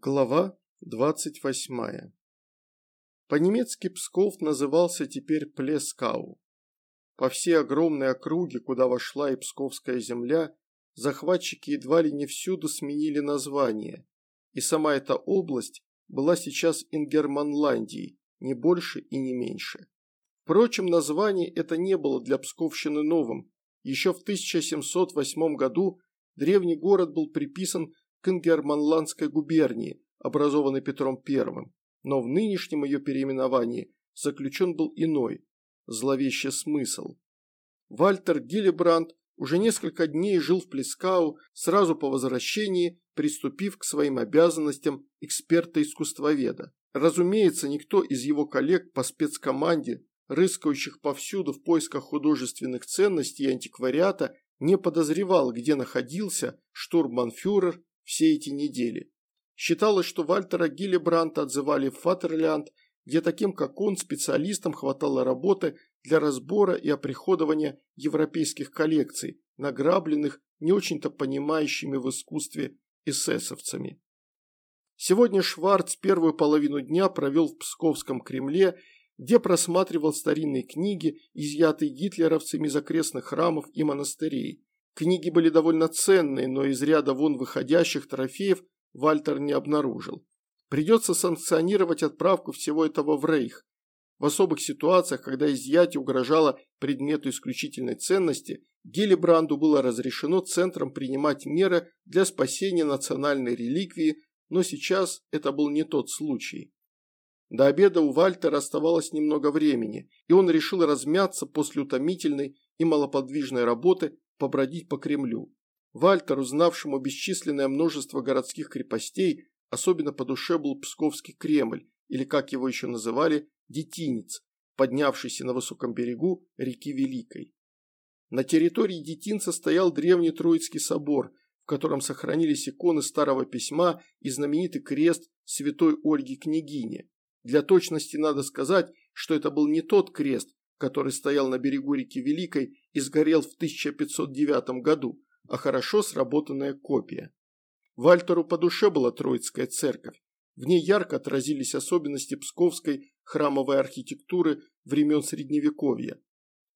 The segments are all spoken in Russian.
Глава 28. По-немецки Псков назывался теперь Плескау. По всей огромной округе, куда вошла и Псковская земля, захватчики едва ли не всюду сменили название, и сама эта область была сейчас Ингерманландией, не больше и не меньше. Впрочем, название это не было для Псковщины новым. Еще в 1708 году древний город был приписан к Ингерманландской губернии, образованной Петром I, но в нынешнем ее переименовании заключен был иной, зловещий смысл. Вальтер Гиллибранд уже несколько дней жил в Плескау, сразу по возвращении приступив к своим обязанностям эксперта-искусствоведа. Разумеется, никто из его коллег по спецкоманде, рыскающих повсюду в поисках художественных ценностей и антиквариата, не подозревал, где находился штурманфюрер все эти недели. Считалось, что Вальтера Гиллибранта отзывали в Фатерлянд, где таким, как он, специалистам хватало работы для разбора и оприходования европейских коллекций, награбленных не очень-то понимающими в искусстве эсэсовцами. Сегодня Шварц первую половину дня провел в Псковском Кремле, где просматривал старинные книги, изъятые гитлеровцами из окрестных храмов и монастырей. Книги были довольно ценные, но из ряда вон выходящих трофеев Вальтер не обнаружил. Придется санкционировать отправку всего этого в Рейх. В особых ситуациях, когда изъятие угрожало предмету исключительной ценности, Гиллибранду было разрешено центром принимать меры для спасения национальной реликвии, но сейчас это был не тот случай. До обеда у Вальтера оставалось немного времени, и он решил размяться после утомительной и малоподвижной работы побродить по Кремлю. Вальтеру, знавшему бесчисленное множество городских крепостей, особенно по душе был Псковский Кремль, или, как его еще называли, Детинец, поднявшийся на высоком берегу реки Великой. На территории Детинца стоял древний Троицкий собор, в котором сохранились иконы старого письма и знаменитый крест святой Ольги Княгини. Для точности надо сказать, что это был не тот крест, который стоял на берегу реки Великой и сгорел в 1509 году, а хорошо сработанная копия. Вальтеру по душе была Троицкая церковь. В ней ярко отразились особенности псковской храмовой архитектуры времен Средневековья.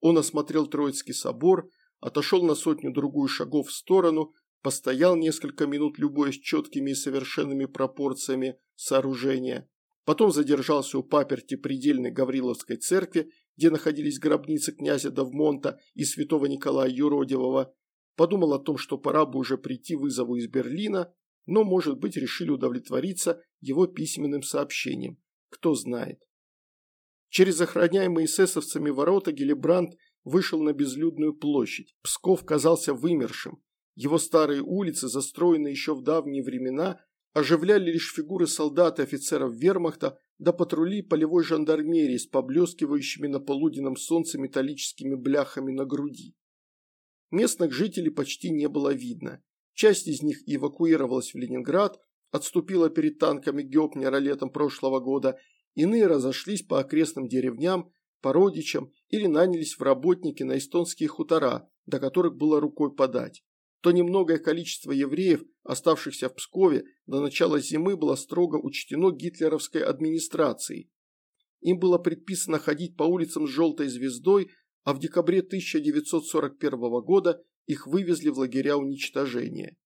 Он осмотрел Троицкий собор, отошел на сотню-другую шагов в сторону, постоял несколько минут, любуясь четкими и совершенными пропорциями сооружения, потом задержался у паперти предельной Гавриловской церкви где находились гробницы князя Давмонта и святого Николая Юродивого, подумал о том, что пора бы уже прийти вызову из Берлина, но, может быть, решили удовлетвориться его письменным сообщением. Кто знает. Через охраняемые эсэсовцами ворота Гелибранд вышел на безлюдную площадь. Псков казался вымершим. Его старые улицы, застроенные еще в давние времена, оживляли лишь фигуры солдат и офицеров вермахта, до патрули полевой жандармерии с поблескивающими на полуденном солнце металлическими бляхами на груди. Местных жителей почти не было видно. Часть из них эвакуировалась в Ленинград, отступила перед танками Гёпнера летом прошлого года, иные разошлись по окрестным деревням, по родичам или нанялись в работники на эстонские хутора, до которых было рукой подать то немногое количество евреев, оставшихся в Пскове, до начала зимы было строго учтено гитлеровской администрацией. Им было предписано ходить по улицам с желтой звездой, а в декабре 1941 года их вывезли в лагеря уничтожения.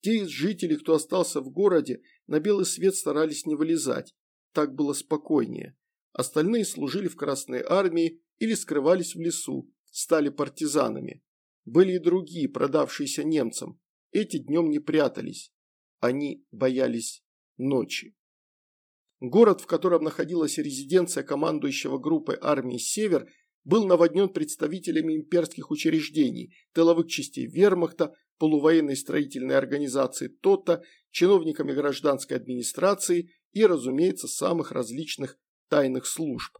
Те из жителей, кто остался в городе, на белый свет старались не вылезать, так было спокойнее. Остальные служили в Красной армии или скрывались в лесу, стали партизанами. Были и другие, продавшиеся немцам. Эти днем не прятались. Они боялись ночи. Город, в котором находилась резиденция командующего группой армии «Север», был наводнен представителями имперских учреждений, тыловых частей вермахта, полувоенной строительной организации ТОТА, чиновниками гражданской администрации и, разумеется, самых различных тайных служб.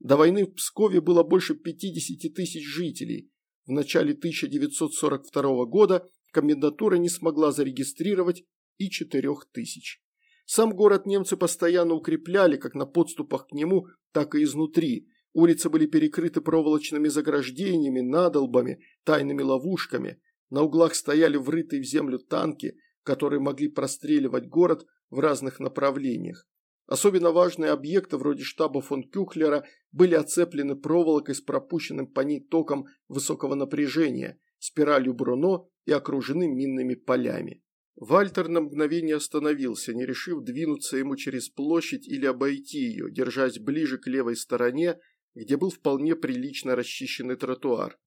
До войны в Пскове было больше 50 тысяч жителей, в начале 1942 года комендатура не смогла зарегистрировать и 4000. Сам город немцы постоянно укрепляли как на подступах к нему, так и изнутри. Улицы были перекрыты проволочными заграждениями, надолбами, тайными ловушками. На углах стояли врытые в землю танки, которые могли простреливать город в разных направлениях. Особенно важные объекты вроде штаба фон Кюхлера были оцеплены проволокой с пропущенным по ней током высокого напряжения, спиралью Бруно и окружены минными полями. Вальтер на мгновение остановился, не решив двинуться ему через площадь или обойти ее, держась ближе к левой стороне, где был вполне прилично расчищенный тротуар.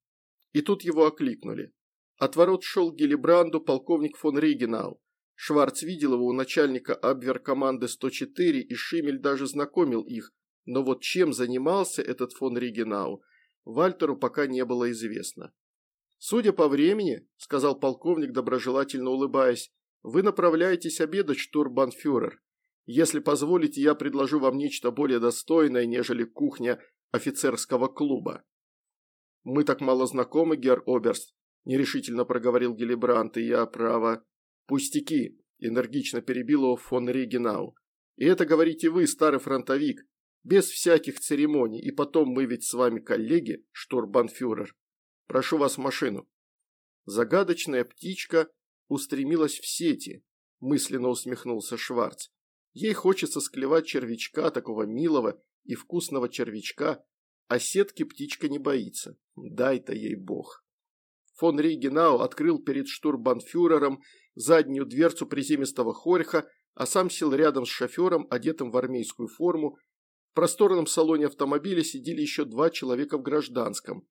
И тут его окликнули. От ворот шел Гелибранду полковник фон Рейгенау. Шварц видел его у начальника Абвер-команды 104, и Шимель даже знакомил их, но вот чем занимался этот фон Ригенау, Вальтеру пока не было известно. «Судя по времени», – сказал полковник, доброжелательно улыбаясь, – «вы направляетесь обедать, штурбанфюрер. Если позволите, я предложу вам нечто более достойное, нежели кухня офицерского клуба». «Мы так мало знакомы, герр Оберст», – нерешительно проговорил Гелибрант, и я, право, «Пустяки», – энергично перебил его фон Регенау. «И это говорите вы, старый фронтовик, без всяких церемоний, и потом мы ведь с вами коллеги, штурбанфюрер. Прошу вас в машину». Загадочная птичка устремилась в сети, мысленно усмехнулся Шварц. Ей хочется склевать червячка, такого милого и вкусного червячка, а сетки птичка не боится. Дай-то ей бог. Фон Рейгенау открыл перед штурбанфюрером заднюю дверцу приземистого хорьха, а сам сел рядом с шофером, одетым в армейскую форму. В просторном салоне автомобиля сидели еще два человека в гражданском.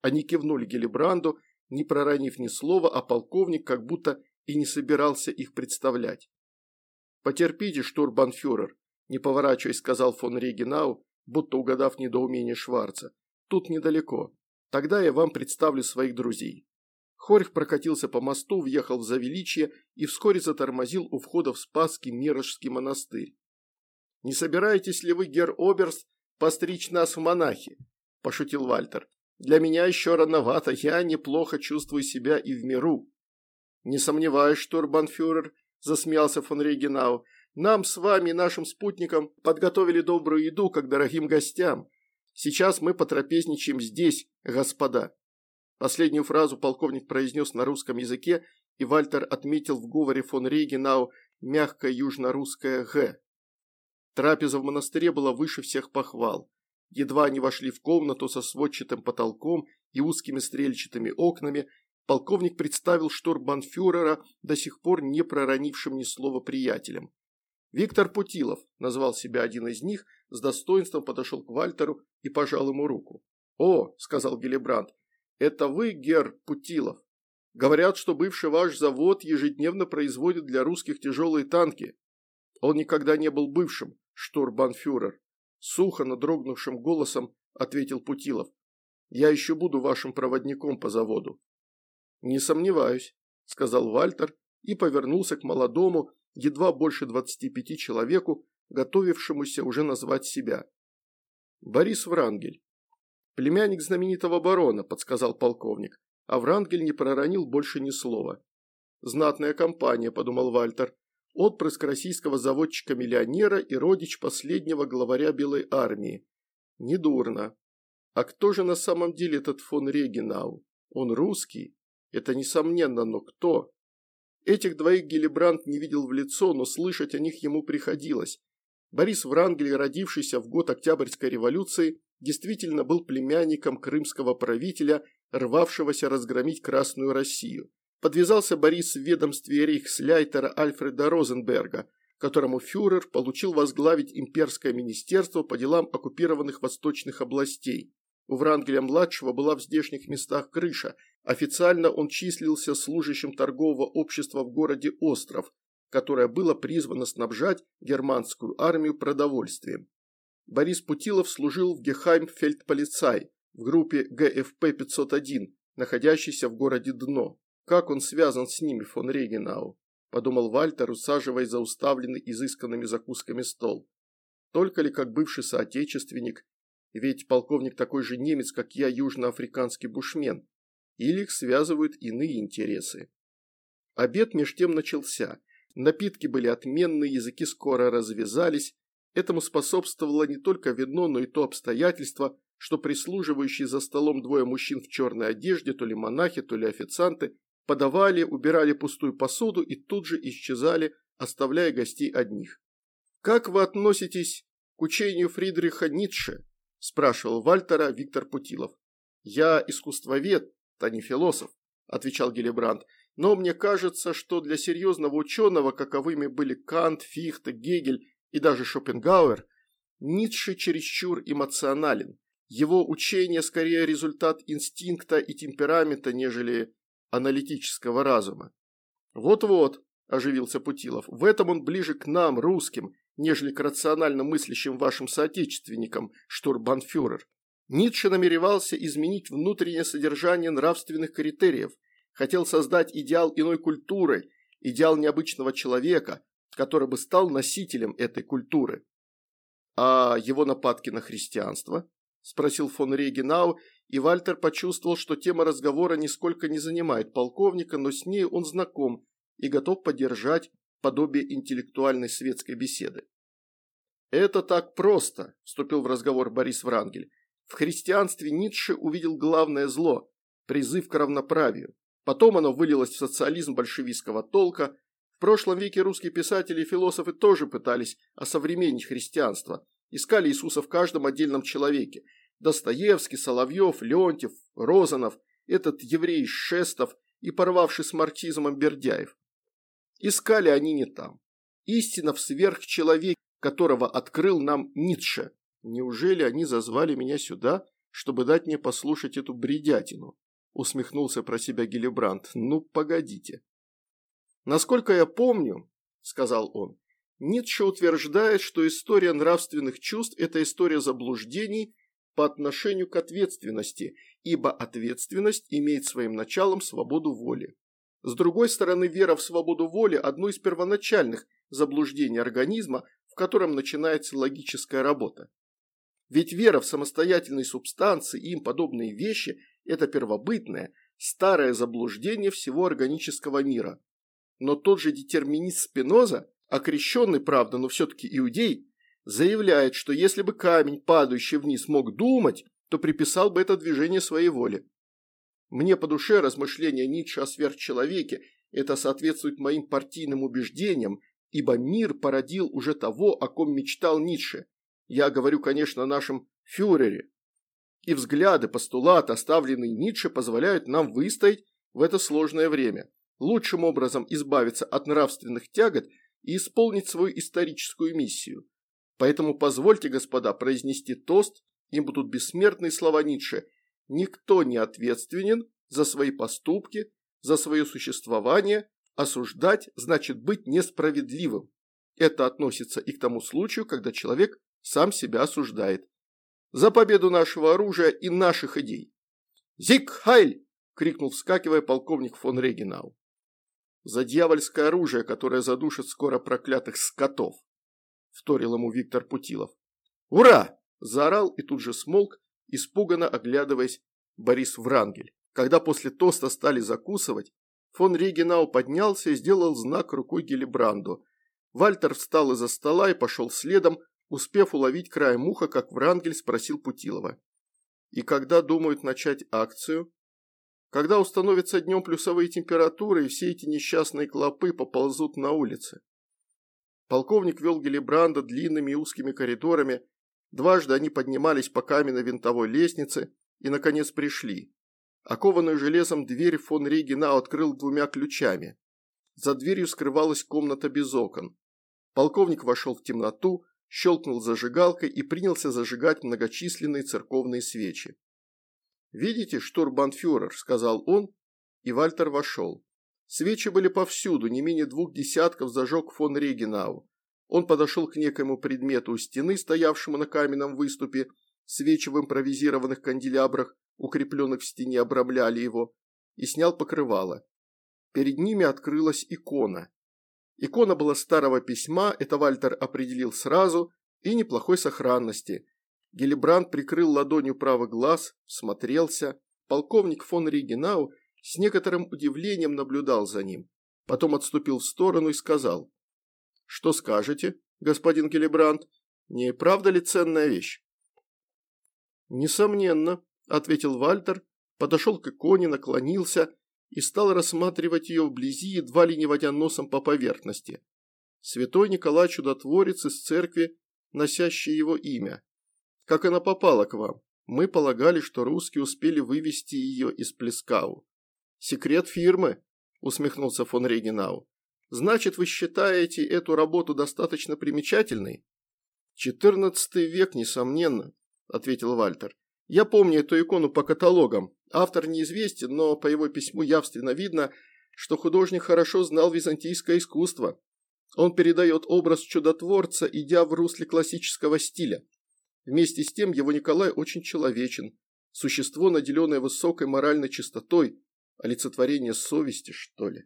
Они кивнули Гелибранду, не проронив ни слова, а полковник как будто и не собирался их представлять. «Потерпите, штурбанфюрер», – не поворачиваясь, сказал фон Регенау, будто угадав недоумение Шварца. «Тут недалеко. Тогда я вам представлю своих друзей». Хорьх прокатился по мосту, въехал в Завеличье и вскоре затормозил у входа в Спасский Мирожский монастырь. «Не собираетесь ли вы, гер Оберст, постричь нас в монахи?» – пошутил Вальтер. «Для меня еще рановато, я неплохо чувствую себя и в миру». «Не сомневаюсь, штурбанфюрер», – засмеялся фон Рейгенау. «Нам с вами и нашим спутникам подготовили добрую еду, как дорогим гостям. Сейчас мы потрапезничаем здесь, господа». Последнюю фразу полковник произнес на русском языке, и Вальтер отметил в говоре фон Рейгенау мягкое южно-русское «г». Трапеза в монастыре была выше всех похвал. Едва они вошли в комнату со сводчатым потолком и узкими стрельчатыми окнами, полковник представил штурбанфюрера до сих пор не проронившим ни слова приятелем. Виктор Путилов, назвал себя один из них, с достоинством подошел к Вальтеру и пожал ему руку. «О», – сказал Гелебранд, это вы, Гер Путилов. Говорят, что бывший ваш завод ежедневно производит для русских тяжелые танки. Он никогда не был бывшим, штурбанфюрер. Сухо, надрогнувшим голосом ответил Путилов. Я еще буду вашим проводником по заводу. Не сомневаюсь, сказал Вальтер и повернулся к молодому, едва больше двадцати пяти человеку, готовившемуся уже назвать себя. Борис Врангель. «Племянник знаменитого барона», – подсказал полковник, а Врангель не проронил больше ни слова. «Знатная компания», – подумал Вальтер, – «отпрыск российского заводчика-миллионера и родич последнего главаря Белой армии. Недурно. А кто же на самом деле этот фон Регенау? Он русский? Это несомненно, но кто?» Этих двоих Гелибранд не видел в лицо, но слышать о них ему приходилось. Борис Врангель, родившийся в год Октябрьской революции, действительно был племянником крымского правителя, рвавшегося разгромить Красную Россию. Подвязался Борис в ведомстве рейхсляйтера Альфреда Розенберга, которому фюрер получил возглавить имперское министерство по делам оккупированных восточных областей. У Врангеля-младшего была в здешних местах крыша. Официально он числился служащим торгового общества в городе Остров, которое было призвано снабжать германскую армию продовольствием. Борис Путилов служил в Гехайм-фельдполицай в группе ГФП-501, находящейся в городе Дно. Как он связан с ними, фон Регенау? Подумал Вальтер, усаживаясь за уставленный изысканными закусками стол. Только ли как бывший соотечественник, ведь полковник такой же немец, как я, южноафриканский бушмен, или их связывают иные интересы. Обед меж тем начался. Напитки были отменные, языки скоро развязались, Этому способствовало не только вино, но и то обстоятельство, что прислуживающие за столом двое мужчин в черной одежде, то ли монахи, то ли официанты, подавали, убирали пустую посуду и тут же исчезали, оставляя гостей одних. «Как вы относитесь к учению Фридриха Ницше?» – спрашивал Вальтера Виктор Путилов. «Я искусствовед, а не философ», – отвечал Гелебранд. «но мне кажется, что для серьезного ученого, каковыми были Кант, Фихте, Гегель и даже Шопенгауэр, Ницше чересчур эмоционален. Его учение скорее результат инстинкта и темперамента, нежели аналитического разума. «Вот-вот», – оживился Путилов, – «в этом он ближе к нам, русским, нежели к рационально мыслящим вашим соотечественникам, штурбанфюрер. Ницше намеревался изменить внутреннее содержание нравственных критериев, хотел создать идеал иной культуры, идеал необычного человека, который бы стал носителем этой культуры. А его нападки на христианство? Спросил фон Регенау, и Вальтер почувствовал, что тема разговора нисколько не занимает полковника, но с ней он знаком и готов поддержать подобие интеллектуальной светской беседы. «Это так просто», – вступил в разговор Борис Врангель. «В христианстве Ницше увидел главное зло – призыв к равноправию. Потом оно вылилось в социализм большевистского толка. Прошлом веке русские писатели и философы тоже пытались осовременить христианство, искали Иисуса в каждом отдельном человеке. Достоевский, Соловьев, Леонтьев, Розанов, этот еврей Шестов и порвавший с марксизмом Бердяев. Искали они не там. Истина в сверхчеловеке, которого открыл нам Ницше. Неужели они зазвали меня сюда, чтобы дать мне послушать эту бредятину? Усмехнулся про себя Гиллибранд. Ну, погодите. Насколько я помню, сказал он, Ницше утверждает, что история нравственных чувств – это история заблуждений по отношению к ответственности, ибо ответственность имеет своим началом свободу воли. С другой стороны, вера в свободу воли – одно из первоначальных заблуждений организма, в котором начинается логическая работа. Ведь вера в самостоятельные субстанции и им подобные вещи – это первобытное, старое заблуждение всего органического мира. Но тот же детерминист Спиноза, окрещенный, правда, но все-таки иудей, заявляет, что если бы камень, падающий вниз, мог думать, то приписал бы это движение своей воле. Мне по душе размышления Ницше о сверхчеловеке, это соответствует моим партийным убеждениям, ибо мир породил уже того, о ком мечтал Ницше. Я говорю, конечно, о нашем фюрере. И взгляды, постулаты, оставленные Ницше, позволяют нам выстоять в это сложное время, лучшим образом избавиться от нравственных тягот и исполнить свою историческую миссию. Поэтому позвольте, господа, произнести тост, им будут бессмертные слова Ницше – Никто не ответственен за свои поступки, за свое существование. Осуждать значит быть несправедливым. Это относится и к тому случаю, когда человек сам себя осуждает. За победу нашего оружия и наших идей. «Зиг Хайль!» – крикнул вскакивая полковник фон Регенау. «За дьявольское оружие, которое задушит скоро проклятых скотов!» – вторил ему Виктор Путилов. «Ура!» – заорал и тут же смолк, испуганно оглядываясь Борис Врангель. Когда после тоста стали закусывать, фон Регенау поднялся и сделал знак рукой Гелибранду. Вальтер встал из-за стола и пошел следом, успев уловить край муха, как Врангель спросил Путилова. «И когда думают начать акцию?» «Когда установятся днем плюсовые температуры, и все эти несчастные клопы поползут на улице». Полковник вел Гелибранда длинными и узкими коридорами, Дважды они поднимались по каменной винтовой лестнице и, наконец, пришли. Окованную железом дверь фон Регина открыл двумя ключами. За дверью скрывалась комната без окон. Полковник вошел в темноту, щелкнул зажигалкой и принялся зажигать многочисленные церковные свечи. «Видите, штурбанфюрер», – сказал он, и Вальтер вошел. Свечи были повсюду, не менее двух десятков зажег фон Регенау. Он подошел к некоему предмету у стены, стоявшему на каменном выступе, свечи в импровизированных канделябрах, укрепленных в стене, обрамляли его, и снял покрывало. Перед ними открылась икона. Икона была старого письма, это Вальтер определил сразу, и неплохой сохранности. Гелибранд прикрыл ладонью правый глаз, смотрелся. Полковник фон Ригенау с некоторым удивлением наблюдал за ним. Потом отступил в сторону и сказал – что скажете, господин Гелибранд? Не правда ли ценная вещь? Несомненно, ответил Вальтер, подошел к иконе, наклонился и стал рассматривать ее вблизи, едва ли не водя носом по поверхности. Святой Николай Чудотворец из церкви, носящий его имя. Как она попала к вам? Мы полагали, что русские успели вывести ее из Плескау. Секрет фирмы, усмехнулся фон Регенау. Значит, вы считаете эту работу достаточно примечательной? Четырнадцатый век, несомненно, ответил Вальтер. Я помню эту икону по каталогам. Автор неизвестен, но по его письму явственно видно, что художник хорошо знал византийское искусство. Он передает образ чудотворца, идя в русле классического стиля. Вместе с тем его Николай очень человечен, существо, наделенное высокой моральной чистотой, олицетворение совести, что ли.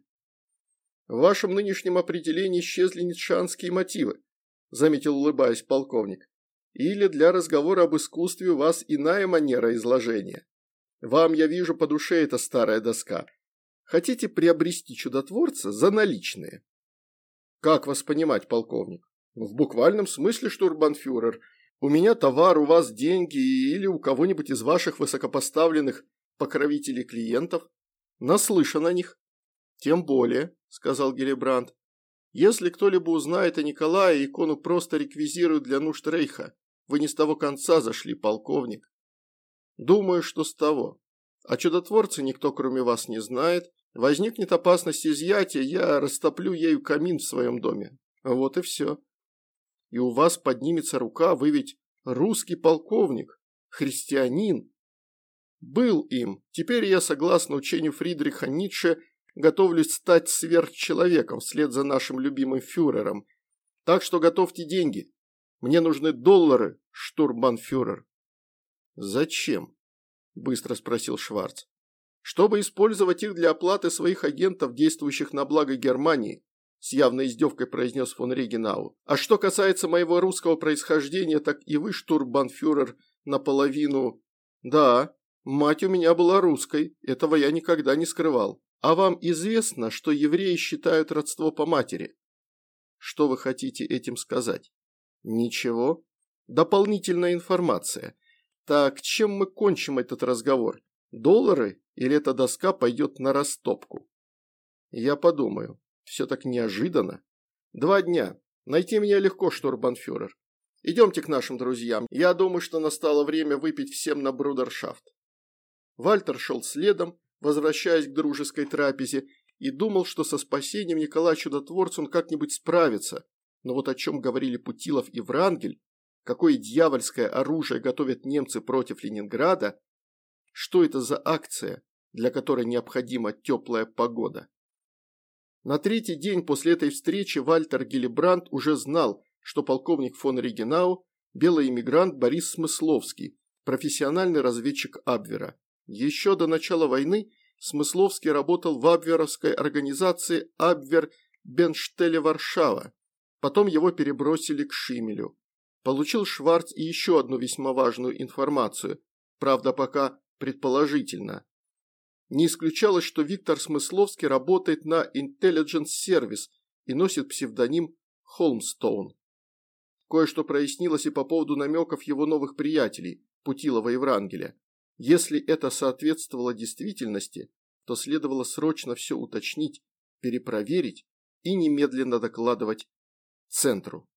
В вашем нынешнем определении исчезли ницшанские мотивы, заметил улыбаясь полковник. Или для разговора об искусстве у вас иная манера изложения. Вам, я вижу, по душе эта старая доска. Хотите приобрести чудотворца за наличные? Как вас понимать, полковник? В буквальном смысле, штурбанфюрер – у меня товар, у вас деньги или у кого-нибудь из ваших высокопоставленных покровителей клиентов. Наслышан о них. Тем более, сказал Гелебранд, если кто-либо узнает о Николае, икону просто реквизируют для нужд Рейха. Вы не с того конца зашли, полковник. Думаю, что с того. О чудотворце никто, кроме вас, не знает. Возникнет опасность изъятия, я растоплю ею камин в своем доме. Вот и все и у вас поднимется рука, вы ведь русский полковник, христианин. Был им, теперь я, согласно учению Фридриха Ницше, готовлюсь стать сверхчеловеком вслед за нашим любимым фюрером. Так что готовьте деньги. Мне нужны доллары, штурмбанфюрер. Зачем? Быстро спросил Шварц. Чтобы использовать их для оплаты своих агентов, действующих на благо Германии с явной издевкой произнес фон Регенау. «А что касается моего русского происхождения, так и вы, штурбанфюрер, наполовину...» «Да, мать у меня была русской, этого я никогда не скрывал. А вам известно, что евреи считают родство по матери?» «Что вы хотите этим сказать?» «Ничего. Дополнительная информация. Так, чем мы кончим этот разговор? Доллары или эта доска пойдет на растопку?» «Я подумаю», все так неожиданно. Два дня. Найти меня легко, штурбанфюрер. Идемте к нашим друзьям. Я думаю, что настало время выпить всем на брудершафт. Вальтер шел следом, возвращаясь к дружеской трапезе, и думал, что со спасением Николая Чудотворца он как-нибудь справится. Но вот о чем говорили Путилов и Врангель, какое дьявольское оружие готовят немцы против Ленинграда, что это за акция, для которой необходима теплая погода. На третий день после этой встречи Вальтер Гиллибранд уже знал, что полковник фон Регенау – белый иммигрант Борис Смысловский, профессиональный разведчик Абвера. Еще до начала войны Смысловский работал в абверовской организации Абвер Бенштеле Варшава. Потом его перебросили к Шимелю. Получил Шварц и еще одну весьма важную информацию, правда пока предположительно. Не исключалось, что Виктор Смысловский работает на Intelligence Service и носит псевдоним Холмстоун. Кое-что прояснилось и по поводу намеков его новых приятелей, Путилова и Врангеля. Если это соответствовало действительности, то следовало срочно все уточнить, перепроверить и немедленно докладывать центру.